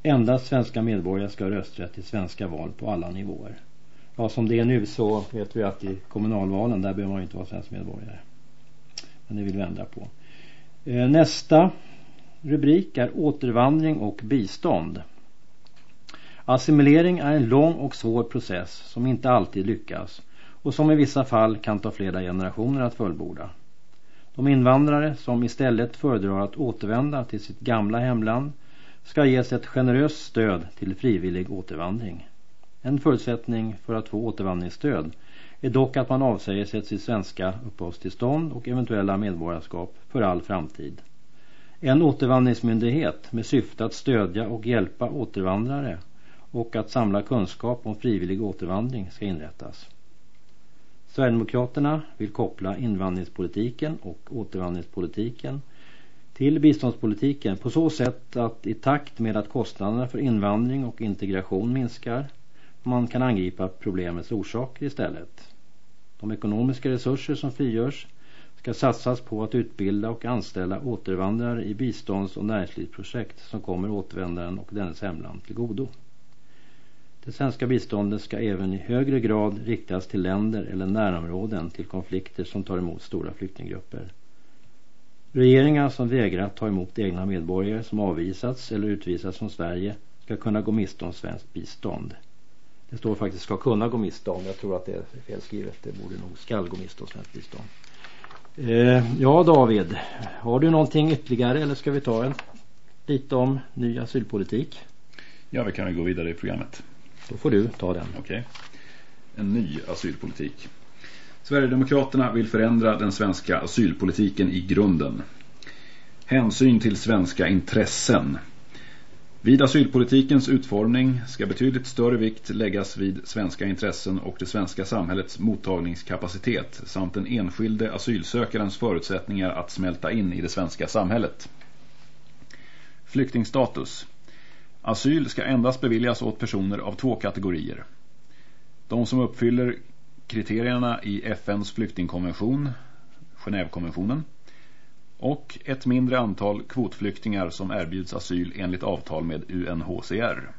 Endast svenska medborgare ska ha rösträtt i svenska val på alla nivåer. Ja, som det är nu så vet vi att i kommunalvalen där behöver man inte vara svensk medborgare. Men det vill vi ändra på. Eh, nästa rubrik är återvandring och bistånd. Assimilering är en lång och svår process som inte alltid lyckas och som i vissa fall kan ta flera generationer att fullborda. De invandrare som istället föredrar att återvända till sitt gamla hemland ska ges ett generöst stöd till frivillig återvandring. En förutsättning för att få återvandringsstöd är dock att man avsäger sig sitt svenska uppehållstillstånd och eventuella medborgarskap för all framtid. En återvandringsmyndighet med syfte att stödja och hjälpa återvandrare och att samla kunskap om frivillig återvandring ska inrättas. Sverigedemokraterna vill koppla invandringspolitiken och återvandringspolitiken till biståndspolitiken på så sätt att i takt med att kostnaderna för invandring och integration minskar man kan angripa problemets orsaker istället. De ekonomiska resurser som frigörs ska satsas på att utbilda och anställa återvandrare i bistånds- och näringslivsprojekt som kommer återvändaren och dennes hemland till godo. Det svenska biståndet ska även i högre grad riktas till länder eller närområden till konflikter som tar emot stora flyktinggrupper. Regeringar som vägrar att ta emot egna medborgare som avvisats eller utvisats från Sverige ska kunna gå miste om svenskt bistånd. Det står faktiskt ska kunna gå miste om. Jag tror att det är felskrivet. Det borde nog skall gå miste om svenskt bistånd. Eh, ja David, har du någonting ytterligare eller ska vi ta en lite om ny asylpolitik? Ja, vi kan väl gå vidare i programmet. Då får du ta den. Okej. En ny asylpolitik. Sverigedemokraterna vill förändra den svenska asylpolitiken i grunden. Hänsyn till svenska intressen. Vid asylpolitikens utformning ska betydligt större vikt läggas vid svenska intressen och det svenska samhällets mottagningskapacitet samt den enskilde asylsökarens förutsättningar att smälta in i det svenska samhället. Flyktingstatus. Asyl ska endast beviljas åt personer av två kategorier. De som uppfyller kriterierna i FNs flyktingkonvention, Genèvekonventionen, och ett mindre antal kvotflyktingar som erbjuds asyl enligt avtal med UNHCR.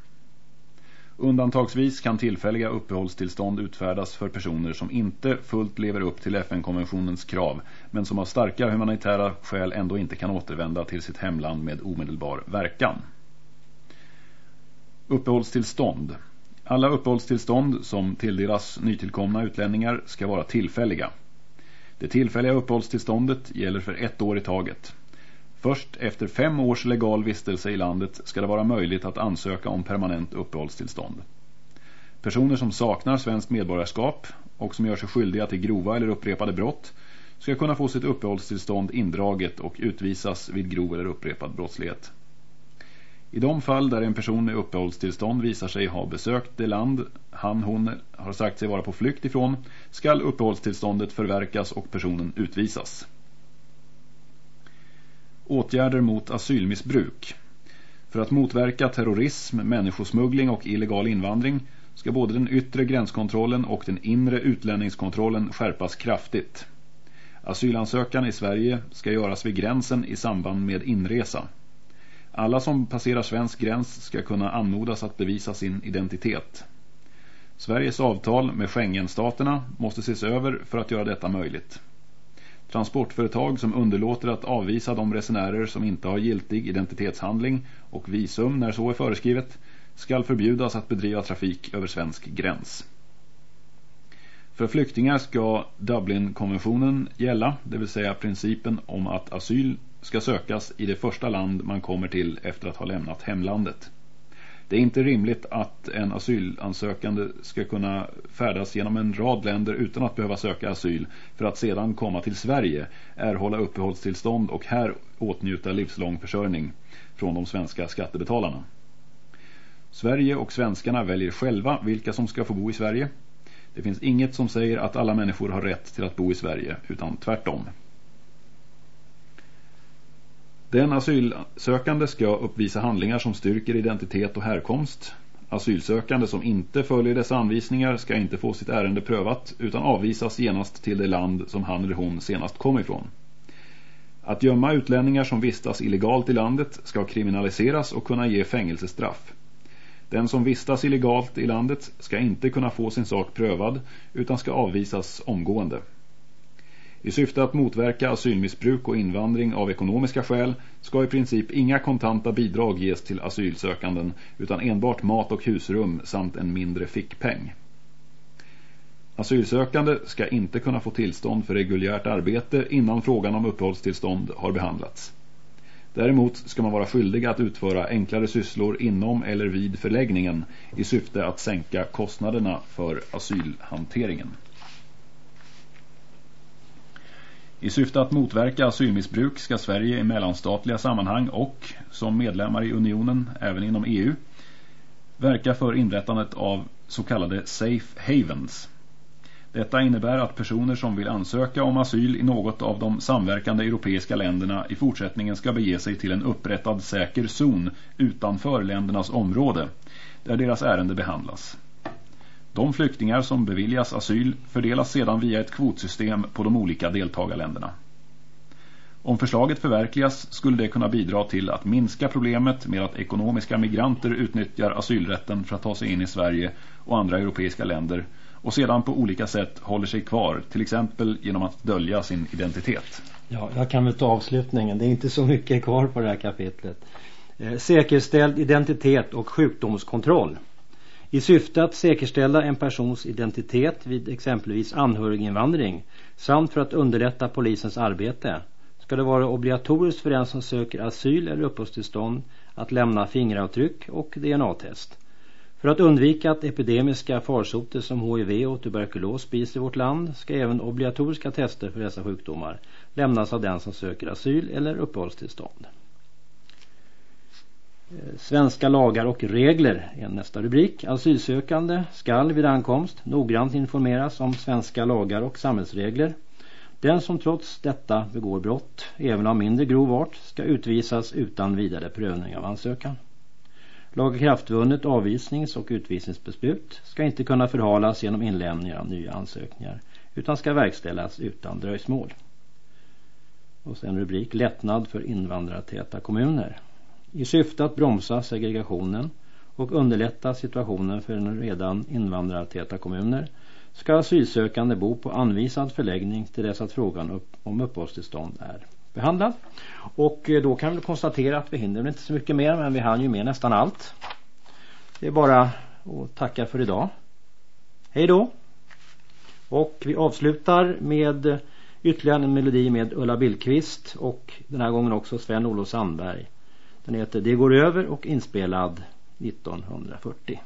Undantagsvis kan tillfälliga uppehållstillstånd utfärdas för personer som inte fullt lever upp till FN-konventionens krav men som av starka humanitära skäl ändå inte kan återvända till sitt hemland med omedelbar verkan. Uppehållstillstånd. Alla uppehållstillstånd som tilldelas nytillkomna utlänningar ska vara tillfälliga. Det tillfälliga uppehållstillståndet gäller för ett år i taget. Först efter fem års legal vistelse i landet ska det vara möjligt att ansöka om permanent uppehållstillstånd. Personer som saknar svenskt medborgarskap och som gör sig skyldiga till grova eller upprepade brott ska kunna få sitt uppehållstillstånd indraget och utvisas vid grov eller upprepad brottslighet. I de fall där en person med uppehållstillstånd visar sig ha besökt det land han hon har sagt sig vara på flykt ifrån skall uppehållstillståndet förverkas och personen utvisas. Åtgärder mot asylmissbruk. För att motverka terrorism, människosmuggling och illegal invandring ska både den yttre gränskontrollen och den inre utlänningskontrollen skärpas kraftigt. Asylansökan i Sverige ska göras vid gränsen i samband med inresa. Alla som passerar svensk gräns ska kunna anmodas att bevisa sin identitet. Sveriges avtal med Schengenstaterna måste ses över för att göra detta möjligt. Transportföretag som underlåter att avvisa de resenärer som inte har giltig identitetshandling och visum när så är föreskrivet skall förbjudas att bedriva trafik över svensk gräns. För flyktingar ska Dublin-konventionen gälla, det vill säga principen om att asyl ska sökas i det första land man kommer till efter att ha lämnat hemlandet. Det är inte rimligt att en asylansökande ska kunna färdas genom en rad länder utan att behöva söka asyl för att sedan komma till Sverige, erhålla uppehållstillstånd och här åtnjuta livslång försörjning från de svenska skattebetalarna. Sverige och svenskarna väljer själva vilka som ska få bo i Sverige. Det finns inget som säger att alla människor har rätt till att bo i Sverige, utan tvärtom. Den asylsökande ska uppvisa handlingar som styrker identitet och härkomst. Asylsökande som inte följer dessa anvisningar ska inte få sitt ärende prövat utan avvisas genast till det land som han eller hon senast kom ifrån. Att gömma utlänningar som vistas illegalt i landet ska kriminaliseras och kunna ge fängelsestraff. Den som vistas illegalt i landet ska inte kunna få sin sak prövad utan ska avvisas omgående. I syfte att motverka asylmissbruk och invandring av ekonomiska skäl ska i princip inga kontanta bidrag ges till asylsökanden utan enbart mat och husrum samt en mindre fickpeng. Asylsökande ska inte kunna få tillstånd för reguljärt arbete innan frågan om uppehållstillstånd har behandlats. Däremot ska man vara skyldig att utföra enklare sysslor inom eller vid förläggningen i syfte att sänka kostnaderna för asylhanteringen. I syfte att motverka asylmissbruk ska Sverige i mellanstatliga sammanhang och som medlemmar i unionen även inom EU verka för inrättandet av så kallade safe havens. Detta innebär att personer som vill ansöka om asyl i något av de samverkande europeiska länderna i fortsättningen ska bege sig till en upprättad säker zon utanför ländernas område där deras ärende behandlas. De flyktingar som beviljas asyl fördelas sedan via ett kvotsystem på de olika deltagarländerna. Om förslaget förverkligas skulle det kunna bidra till att minska problemet med att ekonomiska migranter utnyttjar asylrätten för att ta sig in i Sverige och andra europeiska länder och sedan på olika sätt håller sig kvar, till exempel genom att dölja sin identitet. Ja, jag kan väl ta avslutningen. Det är inte så mycket kvar på det här kapitlet. Eh, säkerställd identitet och sjukdomskontroll. I syfte att säkerställa en persons identitet vid exempelvis anhöriginvandring samt för att underlätta polisens arbete ska det vara obligatoriskt för den som söker asyl eller uppehållstillstånd att lämna fingeravtryck och DNA-test. För att undvika att epidemiska farsoter som HIV och tuberkulos sprids i vårt land ska även obligatoriska tester för dessa sjukdomar lämnas av den som söker asyl eller uppehållstillstånd. Svenska lagar och regler är nästa rubrik. Asylsökande skall vid ankomst noggrant informeras om svenska lagar och samhällsregler. Den som trots detta begår brott, även av mindre grov art, ska utvisas utan vidare prövning av ansökan. Lagakraftvunnet avvisnings- och utvisningsbeslut ska inte kunna förhalas genom inlämning av nya ansökningar utan ska verkställas utan dröjsmål. Och sen rubrik Lättnad för invandrartäta kommuner. I syfte att bromsa segregationen och underlätta situationen för redan invandrartäta kommuner ska asylsökande bo på anvisad förläggning till dess att frågan om uppehållstillstånd är behandlad. Och eh, då kan vi konstatera att vi hinner inte så mycket mer men vi hann ju med nästan allt. Det är bara att tacka för idag. Hej då! Och vi avslutar med ytterligare en melodi med Ulla Billqvist och den här gången också Sven-Olof Sandberg. Den heter Det går över och inspelad 1940.